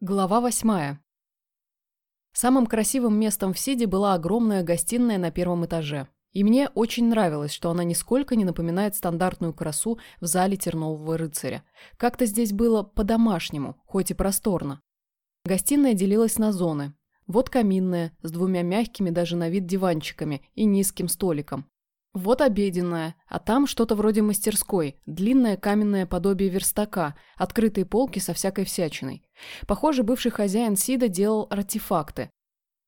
Глава восьмая. Самым красивым местом в Сиде была огромная гостиная на первом этаже. И мне очень нравилось, что она нисколько не напоминает стандартную красу в зале Тернового рыцаря. Как-то здесь было по-домашнему, хоть и просторно. Гостиная делилась на зоны. Вот каминная, с двумя мягкими даже на вид диванчиками и низким столиком. Вот обеденная, а там что-то вроде мастерской, длинное каменное подобие верстака, открытые полки со всякой всячиной. Похоже, бывший хозяин Сида делал артефакты.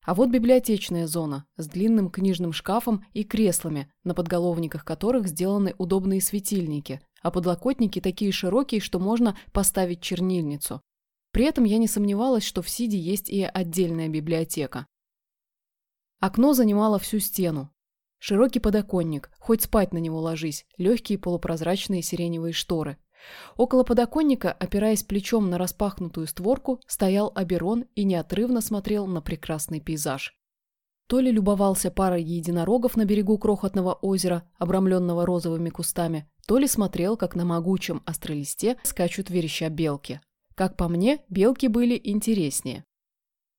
А вот библиотечная зона с длинным книжным шкафом и креслами, на подголовниках которых сделаны удобные светильники, а подлокотники такие широкие, что можно поставить чернильницу. При этом я не сомневалась, что в Сиде есть и отдельная библиотека. Окно занимало всю стену, Широкий подоконник, хоть спать на него ложись, легкие полупрозрачные сиреневые шторы. Около подоконника, опираясь плечом на распахнутую створку, стоял Аберон и неотрывно смотрел на прекрасный пейзаж. То ли любовался парой единорогов на берегу крохотного озера, обрамленного розовыми кустами, то ли смотрел, как на могучем остролисте скачут вереща белки. Как по мне, белки были интереснее.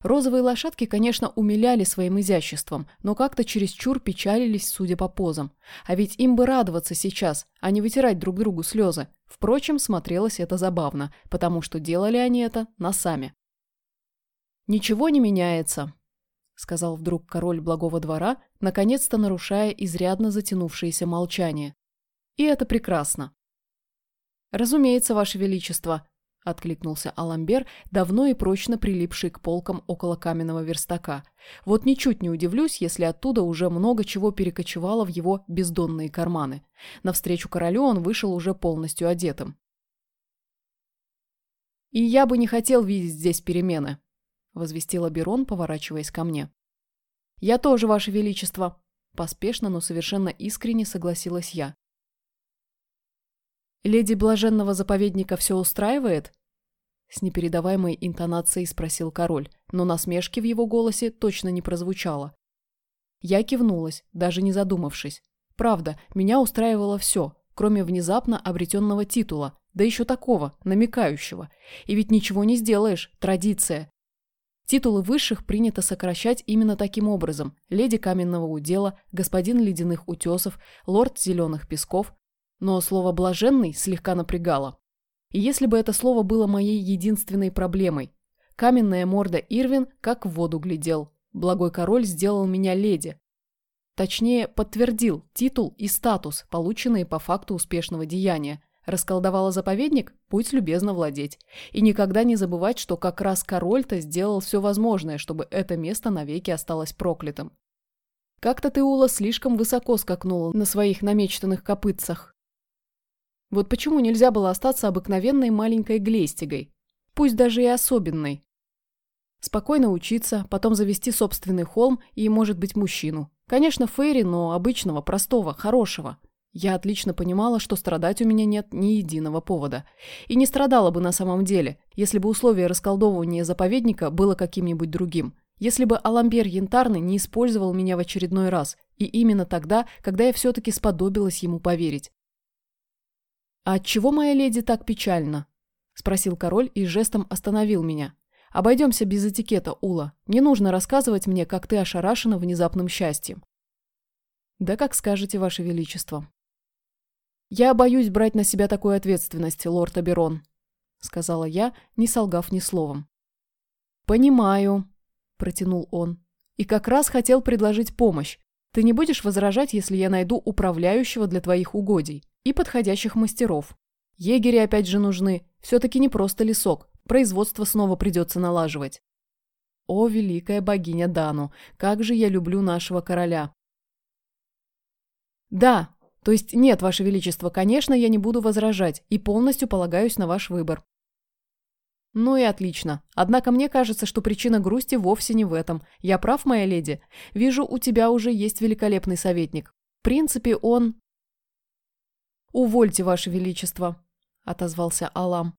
Розовые лошадки, конечно, умиляли своим изяществом, но как-то чересчур печалились, судя по позам. А ведь им бы радоваться сейчас, а не вытирать друг другу слезы. Впрочем, смотрелось это забавно, потому что делали они это носами. «Ничего не меняется», — сказал вдруг король благого двора, наконец-то нарушая изрядно затянувшееся молчание. «И это прекрасно». «Разумеется, Ваше Величество», – откликнулся Аламбер, давно и прочно прилипший к полкам около каменного верстака. Вот ничуть не удивлюсь, если оттуда уже много чего перекочевало в его бездонные карманы. Навстречу королю он вышел уже полностью одетым. «И я бы не хотел видеть здесь перемены», – возвестил Аберон, поворачиваясь ко мне. «Я тоже, Ваше Величество», – поспешно, но совершенно искренне согласилась я. «Леди Блаженного заповедника все устраивает?» С непередаваемой интонацией спросил король, но насмешки в его голосе точно не прозвучало. Я кивнулась, даже не задумавшись. Правда, меня устраивало все, кроме внезапно обретенного титула, да еще такого, намекающего. И ведь ничего не сделаешь, традиция. Титулы высших принято сокращать именно таким образом. Леди каменного удела, господин ледяных утесов, лорд зеленых песков, но слово «блаженный» слегка напрягало. И если бы это слово было моей единственной проблемой. Каменная морда Ирвин как в воду глядел. Благой король сделал меня леди. Точнее, подтвердил титул и статус, полученные по факту успешного деяния. Расколдовала заповедник? Будь любезно владеть. И никогда не забывать, что как раз король-то сделал все возможное, чтобы это место навеки осталось проклятым. Как-то ты, Ула, слишком высоко скакнула на своих намечтанных копытцах. Вот почему нельзя было остаться обыкновенной маленькой глестигой, пусть даже и особенной. Спокойно учиться, потом завести собственный холм и, может быть, мужчину. Конечно, Фейри, но обычного, простого, хорошего. Я отлично понимала, что страдать у меня нет ни единого повода. И не страдала бы на самом деле, если бы условие расколдовывания заповедника было каким-нибудь другим. Если бы Аламбер Янтарный не использовал меня в очередной раз, и именно тогда, когда я все-таки сподобилась ему поверить. «А отчего моя леди так печальна?» – спросил король и жестом остановил меня. «Обойдемся без этикета, Ула. Не нужно рассказывать мне, как ты ошарашена внезапным счастьем». «Да как скажете, ваше величество». «Я боюсь брать на себя такую ответственность, лорд Аберон», – сказала я, не солгав ни словом. «Понимаю», – протянул он. «И как раз хотел предложить помощь. Ты не будешь возражать, если я найду управляющего для твоих угодий?» И подходящих мастеров. Егери опять же нужны. Все-таки не просто лесок. Производство снова придется налаживать. О, великая богиня Дану, как же я люблю нашего короля. Да, то есть нет, ваше величество, конечно, я не буду возражать и полностью полагаюсь на ваш выбор. Ну и отлично. Однако мне кажется, что причина грусти вовсе не в этом. Я прав, моя леди? Вижу, у тебя уже есть великолепный советник. В принципе, он... «Увольте, Ваше Величество», – отозвался Алам.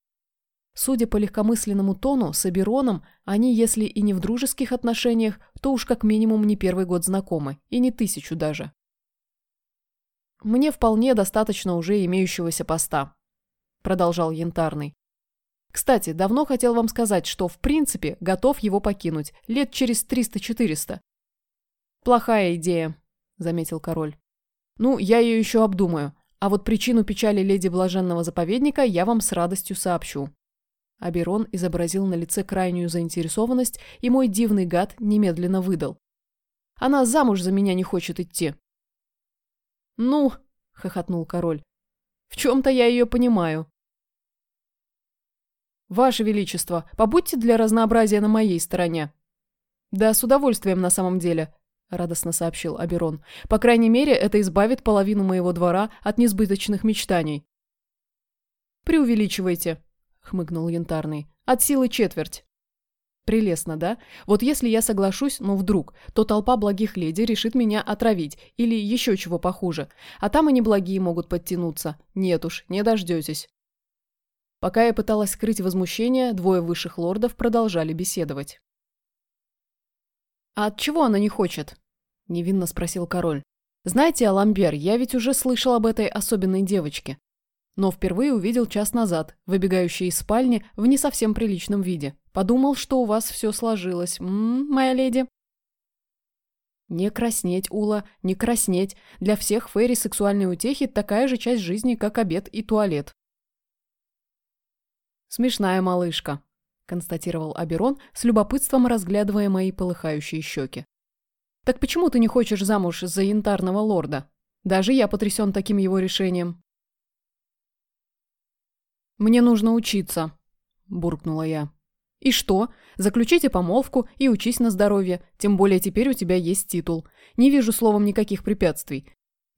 Судя по легкомысленному тону, с Абероном они, если и не в дружеских отношениях, то уж как минимум не первый год знакомы, и не тысячу даже. «Мне вполне достаточно уже имеющегося поста», – продолжал Янтарный. Кстати, давно хотел вам сказать, что в принципе готов его покинуть, лет через 300-400. Плохая идея, заметил король. Ну, я ее еще обдумаю, а вот причину печали леди Блаженного заповедника я вам с радостью сообщу. Аберон изобразил на лице крайнюю заинтересованность, и мой дивный гад немедленно выдал. Она замуж за меня не хочет идти. «Ну», — хохотнул король, — «в чем-то я ее понимаю. «Ваше Величество, побудьте для разнообразия на моей стороне». «Да, с удовольствием на самом деле», — радостно сообщил Аберон. «По крайней мере, это избавит половину моего двора от несбыточных мечтаний». «Преувеличивайте», — хмыкнул Янтарный. «От силы четверть». Прелестно, да? Вот если я соглашусь, но вдруг, то толпа благих леди решит меня отравить или еще чего похуже. А там и неблагие могут подтянуться. Нет уж, не дождетесь. Пока я пыталась скрыть возмущение, двое высших лордов продолжали беседовать. «А от чего она не хочет?» – невинно спросил король. «Знаете, Аламбер, я ведь уже слышал об этой особенной девочке. Но впервые увидел час назад, выбегающей из спальни в не совсем приличном виде. Подумал, что у вас все сложилось, М -м, моя леди». Не краснеть, Ула, не краснеть. Для всех фейри сексуальные утехи такая же часть жизни, как обед и туалет. «Смешная малышка», – констатировал Аберон, с любопытством разглядывая мои полыхающие щеки. «Так почему ты не хочешь замуж за янтарного лорда? Даже я потрясен таким его решением». «Мне нужно учиться», – буркнула я. «И что? Заключите помолвку и учись на здоровье, тем более теперь у тебя есть титул. Не вижу словом никаких препятствий.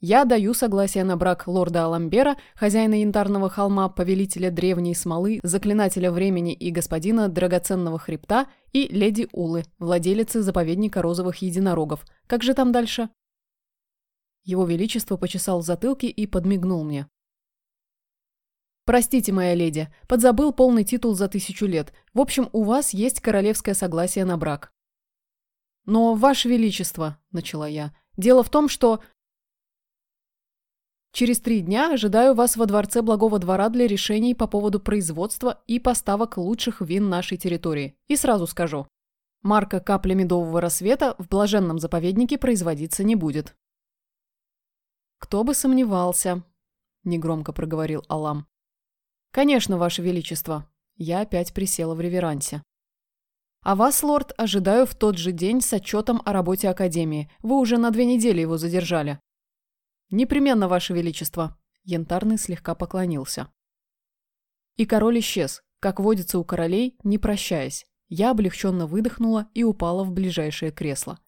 Я даю согласие на брак лорда Аламбера, хозяина Янтарного холма, повелителя древней смолы, заклинателя времени и господина драгоценного хребта и леди Улы, владелицы заповедника розовых единорогов. Как же там дальше? Его Величество почесал затылки и подмигнул мне. «Простите, моя леди, подзабыл полный титул за тысячу лет. В общем, у вас есть королевское согласие на брак». «Но, Ваше Величество», – начала я, – «дело в том, что Через три дня ожидаю вас во Дворце Благого Двора для решений по поводу производства и поставок лучших вин нашей территории. И сразу скажу. Марка капля медового рассвета в блаженном заповеднике производиться не будет. «Кто бы сомневался», – негромко проговорил Алам. «Конечно, Ваше Величество». Я опять присела в реверансе. «А вас, лорд, ожидаю в тот же день с отчетом о работе Академии. Вы уже на две недели его задержали». «Непременно, Ваше Величество!» Янтарный слегка поклонился. И король исчез, как водится у королей, не прощаясь. Я облегченно выдохнула и упала в ближайшее кресло.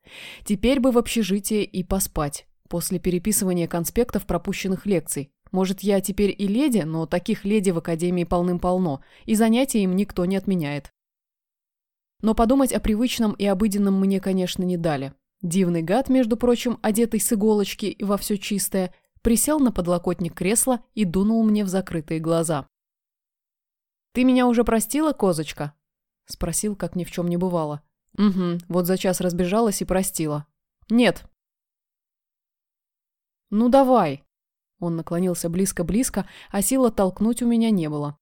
Теперь бы в общежитие и поспать, после переписывания конспектов пропущенных лекций. Может, я теперь и леди, но таких леди в академии полным-полно, и занятия им никто не отменяет. Но подумать о привычном и обыденном мне, конечно, не дали. Дивный гад, между прочим, одетый с иголочки и во все чистое, присел на подлокотник кресла и дунул мне в закрытые глаза. «Ты меня уже простила, козочка?» – спросил, как ни в чем не бывало. «Угу, вот за час разбежалась и простила». «Нет». «Ну давай!» Он наклонился близко-близко, а сила толкнуть у меня не было.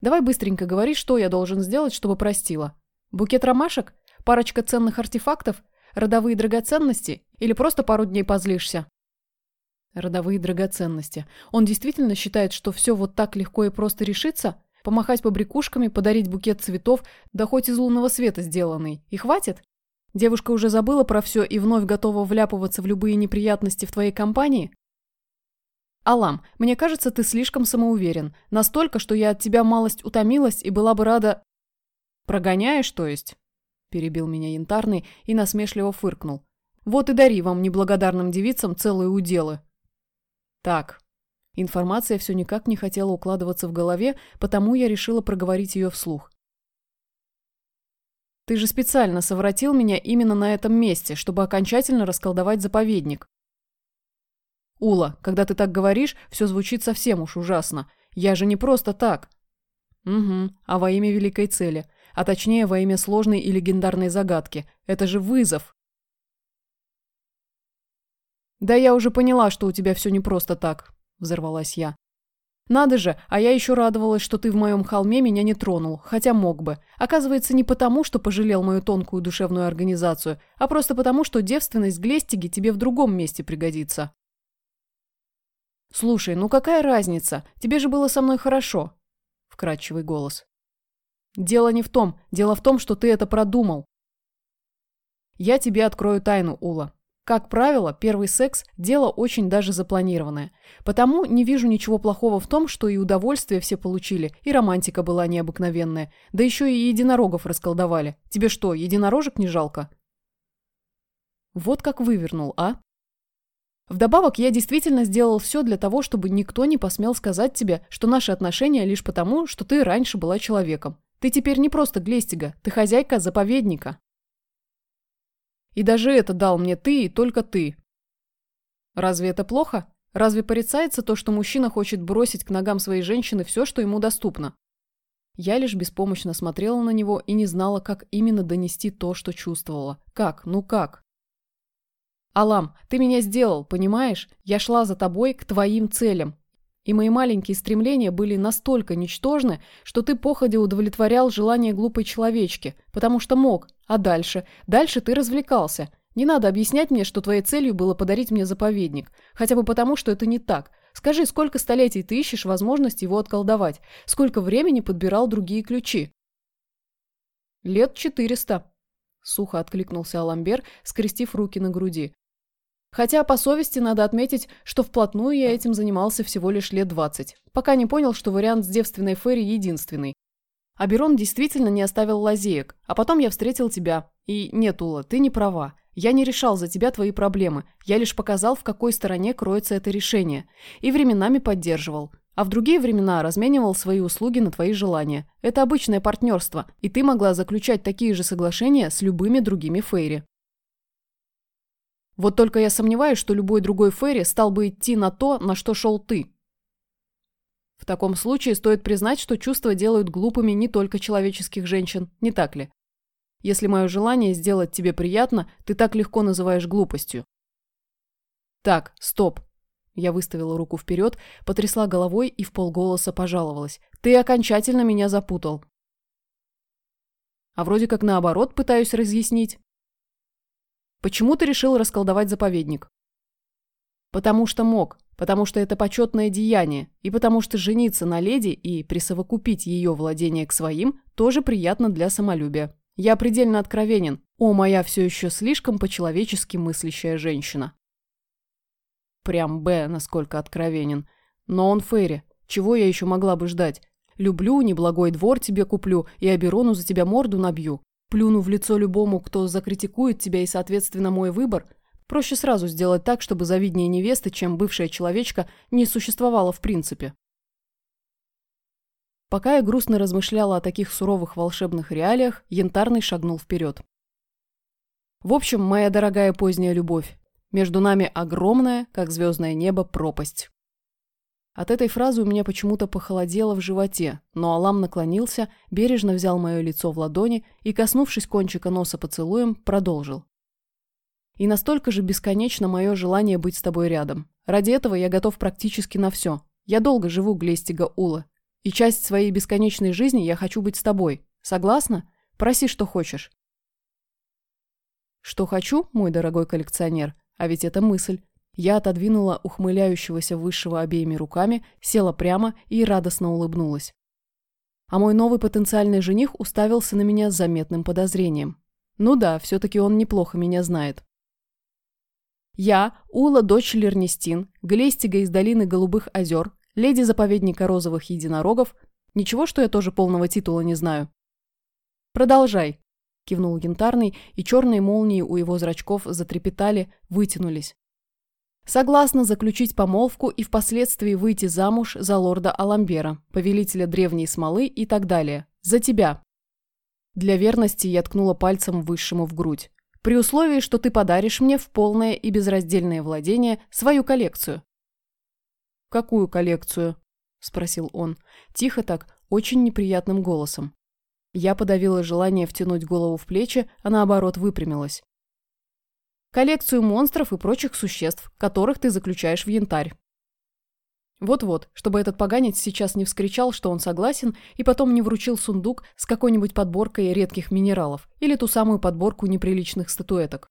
«Давай быстренько говори, что я должен сделать, чтобы простила. Букет ромашек? Парочка ценных артефактов? Родовые драгоценности? Или просто пару дней позлишься?» Родовые драгоценности. Он действительно считает, что все вот так легко и просто решится? Помахать побрякушками, подарить букет цветов, да хоть из лунного света сделанный. И хватит? Девушка уже забыла про все и вновь готова вляпываться в любые неприятности в твоей компании? Алам, мне кажется, ты слишком самоуверен. Настолько, что я от тебя малость утомилась и была бы рада... Прогоняешь, то есть? Перебил меня янтарный и насмешливо фыркнул. Вот и дари вам неблагодарным девицам целые уделы. Так. Информация все никак не хотела укладываться в голове, потому я решила проговорить ее вслух. Ты же специально совратил меня именно на этом месте, чтобы окончательно расколдовать заповедник. Ула, когда ты так говоришь, все звучит совсем уж ужасно. Я же не просто так. Угу, а во имя великой цели а точнее во имя сложной и легендарной загадки. Это же вызов. «Да я уже поняла, что у тебя все не просто так», – взорвалась я. Надо же, а я еще радовалась, что ты в моем холме меня не тронул, хотя мог бы. Оказывается, не потому, что пожалел мою тонкую душевную организацию, а просто потому, что девственность Глестиги тебе в другом месте пригодится. Слушай, ну какая разница? Тебе же было со мной хорошо. Вкрадчивый голос. Дело не в том, дело в том, что ты это продумал. Я тебе открою тайну, Ула. Как правило, первый секс – дело очень даже запланированное. Потому не вижу ничего плохого в том, что и удовольствие все получили, и романтика была необыкновенная. Да еще и единорогов расколдовали. Тебе что, единорожек не жалко? Вот как вывернул, а? Вдобавок, я действительно сделал все для того, чтобы никто не посмел сказать тебе, что наши отношения лишь потому, что ты раньше была человеком. Ты теперь не просто Глестига, ты хозяйка заповедника. И даже это дал мне ты и только ты. Разве это плохо? Разве порицается то, что мужчина хочет бросить к ногам своей женщины все, что ему доступно? Я лишь беспомощно смотрела на него и не знала, как именно донести то, что чувствовала. Как? Ну как? Алам, ты меня сделал, понимаешь? Я шла за тобой к твоим целям. И мои маленькие стремления были настолько ничтожны, что ты походя удовлетворял желание глупой человечки, потому что мог. А дальше? Дальше ты развлекался. Не надо объяснять мне, что твоей целью было подарить мне заповедник. Хотя бы потому, что это не так. Скажи, сколько столетий ты ищешь возможность его отколдовать? Сколько времени подбирал другие ключи? Лет четыреста. Сухо откликнулся Аламбер, скрестив руки на груди. Хотя по совести надо отметить, что вплотную я этим занимался всего лишь лет 20, пока не понял, что вариант с девственной Ферри единственный. Аберон действительно не оставил лазеек, а потом я встретил тебя. И нет, Ула, ты не права. Я не решал за тебя твои проблемы, я лишь показал, в какой стороне кроется это решение. И временами поддерживал. А в другие времена разменивал свои услуги на твои желания. Это обычное партнерство, и ты могла заключать такие же соглашения с любыми другими Фейри. Вот только я сомневаюсь, что любой другой Ферри стал бы идти на то, на что шел ты. В таком случае стоит признать, что чувства делают глупыми не только человеческих женщин, не так ли? Если мое желание сделать тебе приятно, ты так легко называешь глупостью. Так, стоп. Я выставила руку вперед, потрясла головой и в полголоса пожаловалась. Ты окончательно меня запутал. А вроде как наоборот пытаюсь разъяснить. Почему ты решил расколдовать заповедник? Потому что мог, потому что это почетное деяние, и потому что жениться на леди и присовокупить ее владение к своим тоже приятно для самолюбия. Я предельно откровенен. О, моя все еще слишком по-человечески мыслящая женщина. Прям Б, насколько откровенен. Но он Ферри. Чего я еще могла бы ждать? Люблю, неблагой двор тебе куплю и Аберону за тебя морду набью. Плюну в лицо любому, кто закритикует тебя и, соответственно, мой выбор. Проще сразу сделать так, чтобы завиднее невесты, чем бывшая человечка, не существовало в принципе. Пока я грустно размышляла о таких суровых волшебных реалиях, Янтарный шагнул вперед. В общем, моя дорогая поздняя любовь, между нами огромная, как звездное небо, пропасть. От этой фразы у меня почему-то похолодело в животе, но Алам наклонился, бережно взял мое лицо в ладони и, коснувшись кончика носа поцелуем, продолжил. И настолько же бесконечно мое желание быть с тобой рядом. Ради этого я готов практически на все. Я долго живу, Глестига Ула. И часть своей бесконечной жизни я хочу быть с тобой. Согласна? Проси, что хочешь. Что хочу, мой дорогой коллекционер? А ведь это мысль. Я отодвинула ухмыляющегося высшего обеими руками, села прямо и радостно улыбнулась. А мой новый потенциальный жених уставился на меня с заметным подозрением. Ну да, все-таки он неплохо меня знает. Я, Ула, дочь Лернестин, Глестига из долины Голубых озер, леди заповедника розовых единорогов. Ничего, что я тоже полного титула не знаю. Продолжай, кивнул янтарный, и черные молнии у его зрачков затрепетали, вытянулись. Согласна заключить помолвку и впоследствии выйти замуж за лорда Аламбера, повелителя древней смолы и так далее. За тебя. Для верности я ткнула пальцем высшему в грудь. При условии, что ты подаришь мне в полное и безраздельное владение свою коллекцию. «Какую коллекцию?» – спросил он. Тихо так, очень неприятным голосом. Я подавила желание втянуть голову в плечи, а наоборот выпрямилась. Коллекцию монстров и прочих существ, которых ты заключаешь в янтарь. Вот-вот, чтобы этот поганец сейчас не вскричал, что он согласен, и потом не вручил сундук с какой-нибудь подборкой редких минералов или ту самую подборку неприличных статуэток.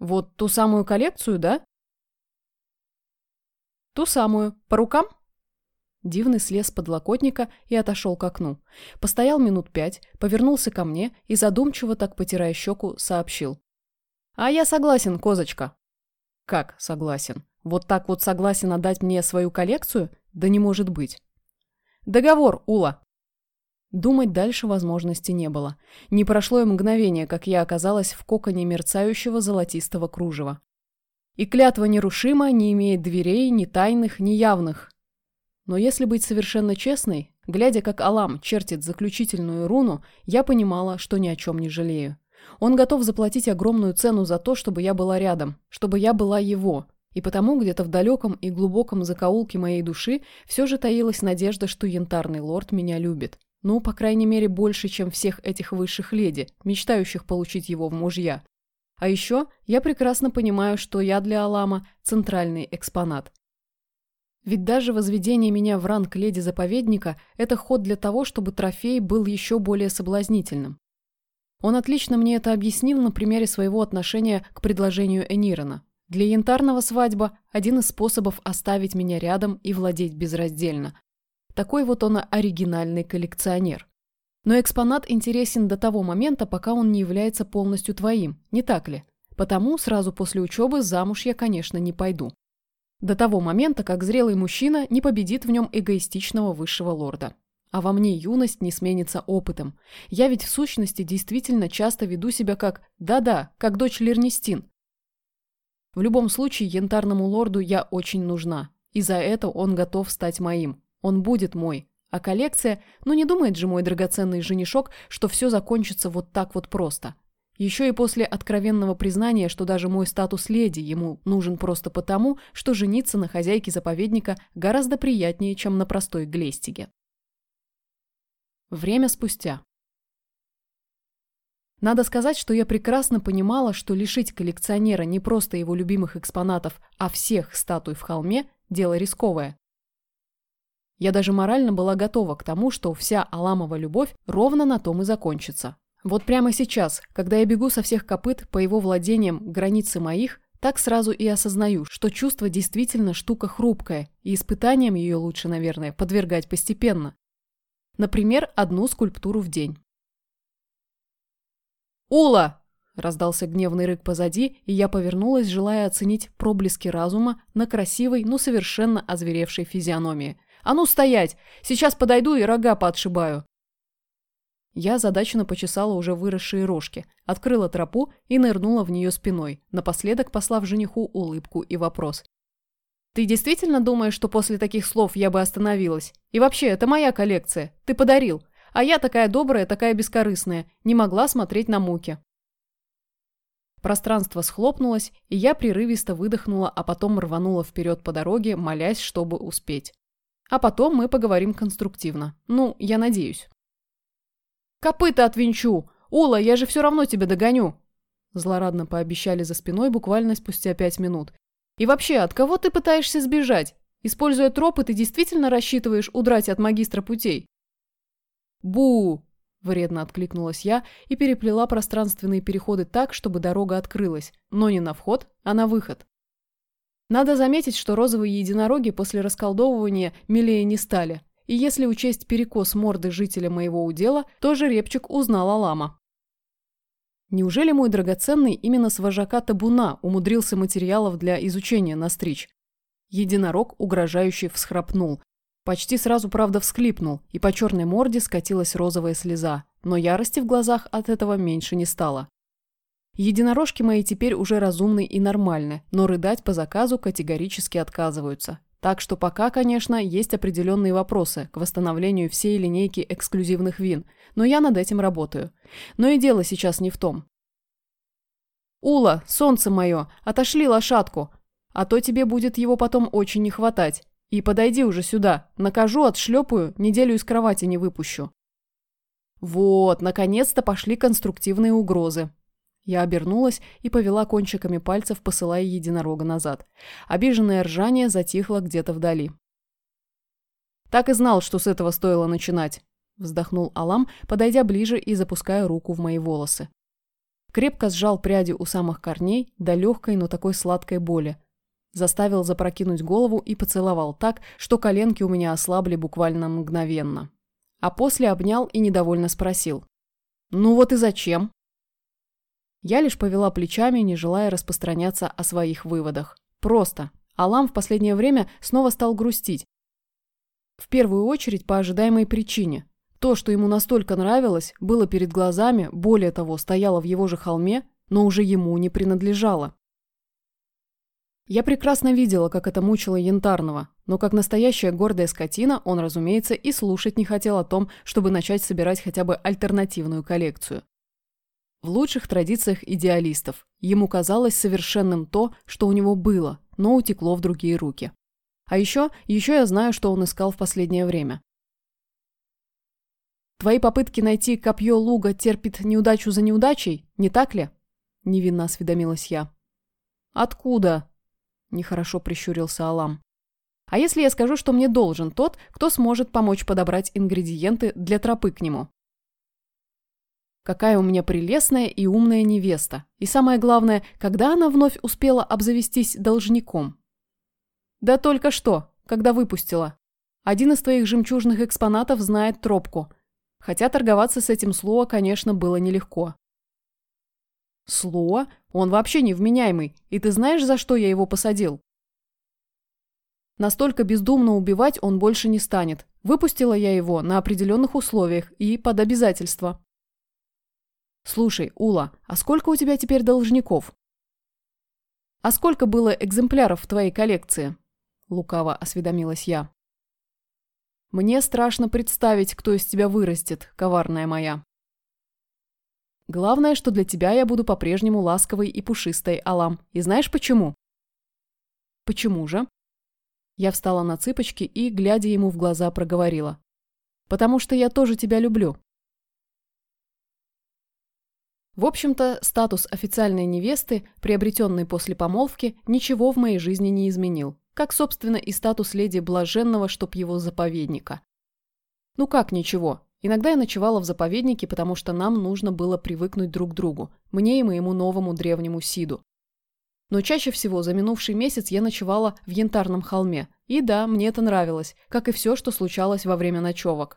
Вот ту самую коллекцию, да? Ту самую. По рукам? Дивный слез с подлокотника и отошел к окну. Постоял минут пять, повернулся ко мне и задумчиво, так потирая щеку, сообщил. «А я согласен, козочка». «Как согласен? Вот так вот согласен отдать мне свою коллекцию? Да не может быть». «Договор, Ула». Думать дальше возможности не было. Не прошло и мгновение, как я оказалась в коконе мерцающего золотистого кружева. И клятва нерушима, не имеет дверей, ни тайных, ни явных. Но если быть совершенно честной, глядя, как Алам чертит заключительную руну, я понимала, что ни о чем не жалею. Он готов заплатить огромную цену за то, чтобы я была рядом, чтобы я была его. И потому где-то в далеком и глубоком закоулке моей души все же таилась надежда, что янтарный лорд меня любит. Ну, по крайней мере, больше, чем всех этих высших леди, мечтающих получить его в мужья. А еще я прекрасно понимаю, что я для Алама центральный экспонат. Ведь даже возведение меня в ранг леди-заповедника – это ход для того, чтобы трофей был еще более соблазнительным. Он отлично мне это объяснил на примере своего отношения к предложению Энирона. Для янтарного свадьба – один из способов оставить меня рядом и владеть безраздельно. Такой вот он оригинальный коллекционер. Но экспонат интересен до того момента, пока он не является полностью твоим, не так ли? Потому сразу после учебы замуж я, конечно, не пойду. До того момента, как зрелый мужчина не победит в нем эгоистичного высшего лорда. А во мне юность не сменится опытом. Я ведь в сущности действительно часто веду себя как «да-да», как дочь Лернистин. В любом случае, янтарному лорду я очень нужна. И за это он готов стать моим. Он будет мой. А коллекция, ну не думает же мой драгоценный женишок, что все закончится вот так вот просто. Еще и после откровенного признания, что даже мой статус леди ему нужен просто потому, что жениться на хозяйке заповедника гораздо приятнее, чем на простой глестиге. Время спустя. Надо сказать, что я прекрасно понимала, что лишить коллекционера не просто его любимых экспонатов, а всех статуй в холме – дело рисковое. Я даже морально была готова к тому, что вся Аламова любовь ровно на том и закончится. Вот прямо сейчас, когда я бегу со всех копыт по его владениям границы моих, так сразу и осознаю, что чувство действительно штука хрупкая, и испытаниям ее лучше, наверное, подвергать постепенно. Например, одну скульптуру в день. «Ула!» – раздался гневный рык позади, и я повернулась, желая оценить проблески разума на красивой, но совершенно озверевшей физиономии. «А ну стоять! Сейчас подойду и рога подшибаю!» Я задачно почесала уже выросшие рожки, открыла тропу и нырнула в нее спиной, напоследок послав жениху улыбку и вопрос. Ты действительно думаешь, что после таких слов я бы остановилась? И вообще, это моя коллекция. Ты подарил. А я такая добрая, такая бескорыстная. Не могла смотреть на муки. Пространство схлопнулось, и я прерывисто выдохнула, а потом рванула вперед по дороге, молясь, чтобы успеть. А потом мы поговорим конструктивно. Ну, я надеюсь. «Копыта отвинчу! Ула, я же все равно тебя догоню!» Злорадно пообещали за спиной буквально спустя пять минут. И вообще, от кого ты пытаешься сбежать? Используя тропы, ты действительно рассчитываешь удрать от магистра путей? Бу! Вредно откликнулась я и переплела пространственные переходы так, чтобы дорога открылась, но не на вход, а на выход. Надо заметить, что розовые единороги после расколдовывания милее не стали. И если учесть перекос морды жителя моего удела, то жеребчик узнал Алама. Неужели мой драгоценный именно с вожака табуна умудрился материалов для изучения настричь? Единорог угрожающе всхрапнул. Почти сразу, правда, всхлипнул, и по черной морде скатилась розовая слеза, но ярости в глазах от этого меньше не стало. Единорожки мои теперь уже разумны и нормальны, но рыдать по заказу категорически отказываются. Так что пока, конечно, есть определенные вопросы к восстановлению всей линейки эксклюзивных вин, но я над этим работаю. Но и дело сейчас не в том. «Ула, солнце мое, отошли лошадку, а то тебе будет его потом очень не хватать. И подойди уже сюда, накажу, отшлепаю, неделю из кровати не выпущу». Вот, наконец-то пошли конструктивные угрозы. Я обернулась и повела кончиками пальцев, посылая единорога назад. Обиженное ржание затихло где-то вдали. «Так и знал, что с этого стоило начинать», – вздохнул Алам, подойдя ближе и запуская руку в мои волосы. Крепко сжал пряди у самых корней до легкой, но такой сладкой боли. Заставил запрокинуть голову и поцеловал так, что коленки у меня ослабли буквально мгновенно. А после обнял и недовольно спросил. «Ну вот и зачем?» Я лишь повела плечами, не желая распространяться о своих выводах. Просто. Алам в последнее время снова стал грустить. В первую очередь по ожидаемой причине. То, что ему настолько нравилось, было перед глазами, более того, стояло в его же холме, но уже ему не принадлежало. Я прекрасно видела, как это мучило Янтарного, но как настоящая гордая скотина он, разумеется, и слушать не хотел о том, чтобы начать собирать хотя бы альтернативную коллекцию. В лучших традициях идеалистов ему казалось совершенным то, что у него было, но утекло в другие руки. А еще, еще я знаю, что он искал в последнее время. Твои попытки найти копье луга терпит неудачу за неудачей, не так ли? Невинно осведомилась я. Откуда? Нехорошо прищурился Алам. А если я скажу, что мне должен тот, кто сможет помочь подобрать ингредиенты для тропы к нему? Какая у меня прелестная и умная невеста. И самое главное, когда она вновь успела обзавестись должником? Да только что, когда выпустила. Один из твоих жемчужных экспонатов знает тропку. Хотя торговаться с этим Слоа, конечно, было нелегко. Слоа? Он вообще невменяемый. И ты знаешь, за что я его посадил? Настолько бездумно убивать он больше не станет. Выпустила я его на определенных условиях и под обязательства. «Слушай, Ула, а сколько у тебя теперь должников?» «А сколько было экземпляров в твоей коллекции?» Лукаво осведомилась я. «Мне страшно представить, кто из тебя вырастет, коварная моя». «Главное, что для тебя я буду по-прежнему ласковой и пушистой, Алам. И знаешь почему?» «Почему же?» Я встала на цыпочки и, глядя ему в глаза, проговорила. «Потому что я тоже тебя люблю. В общем-то, статус официальной невесты, приобретенный после помолвки, ничего в моей жизни не изменил, как, собственно, и статус леди блаженного, чтоб его заповедника. Ну как ничего? Иногда я ночевала в заповеднике, потому что нам нужно было привыкнуть друг к другу, мне и моему новому древнему Сиду. Но чаще всего за минувший месяц я ночевала в Янтарном холме. И да, мне это нравилось, как и все, что случалось во время ночевок.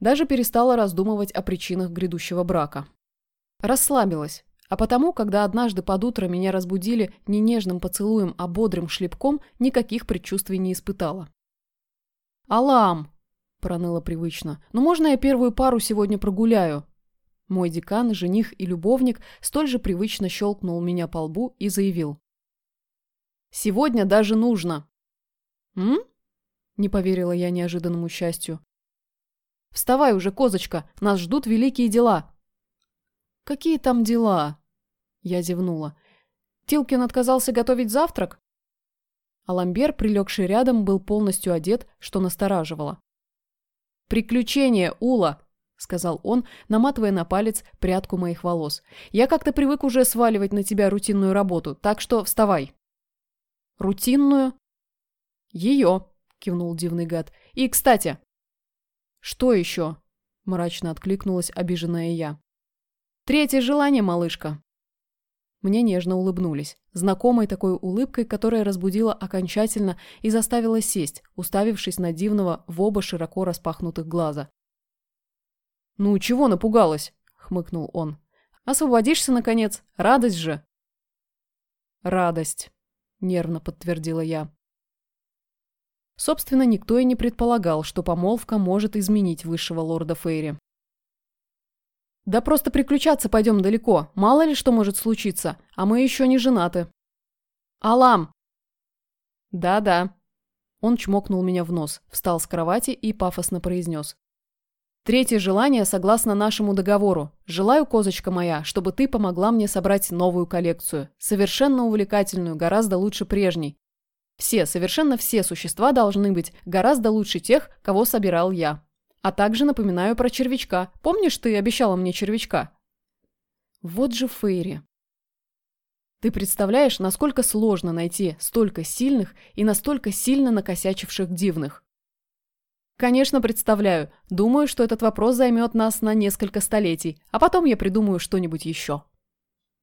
Даже перестала раздумывать о причинах грядущего брака. Расслабилась. А потому, когда однажды под утро меня разбудили не нежным поцелуем, а бодрым шлепком, никаких предчувствий не испытала. «Алам!» – проныла привычно. «Ну можно я первую пару сегодня прогуляю?» Мой декан, жених и любовник столь же привычно щелкнул меня по лбу и заявил. «Сегодня даже нужно!» «М?» – не поверила я неожиданному счастью. «Вставай уже, козочка, нас ждут великие дела!» «Какие там дела?» Я зевнула. «Тилкин отказался готовить завтрак?» Аламбер, прилегший рядом, был полностью одет, что настораживало. «Приключение, Ула!» — сказал он, наматывая на палец прядку моих волос. «Я как-то привык уже сваливать на тебя рутинную работу, так что вставай». «Рутинную?» «Ее», — кивнул дивный гад. «И, кстати...» «Что еще?» — мрачно откликнулась обиженная я. Третье желание, малышка. Мне нежно улыбнулись, знакомой такой улыбкой, которая разбудила окончательно и заставила сесть, уставившись на дивного в оба широко распахнутых глаза. «Ну, чего напугалась?» — хмыкнул он. «Освободишься, наконец? Радость же!» «Радость», — нервно подтвердила я. Собственно, никто и не предполагал, что помолвка может изменить высшего лорда Фейри. Да просто приключаться пойдем далеко, мало ли что может случиться, а мы еще не женаты. Алам! Да-да. Он чмокнул меня в нос, встал с кровати и пафосно произнес. Третье желание согласно нашему договору. Желаю, козочка моя, чтобы ты помогла мне собрать новую коллекцию. Совершенно увлекательную, гораздо лучше прежней. Все, совершенно все существа должны быть гораздо лучше тех, кого собирал я. А также напоминаю про червячка. Помнишь, ты обещала мне червячка? Вот же Фейри. Ты представляешь, насколько сложно найти столько сильных и настолько сильно накосячивших дивных? Конечно, представляю. Думаю, что этот вопрос займет нас на несколько столетий, а потом я придумаю что-нибудь еще.